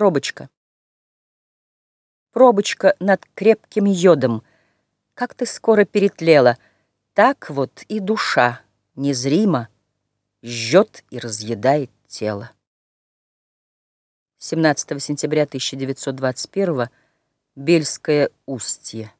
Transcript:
Пробочка. Пробочка над крепким йодом, Как ты скоро перетлела, Так вот и душа незримо Жжет и разъедает тело. 17 сентября 1921 Бельское устье.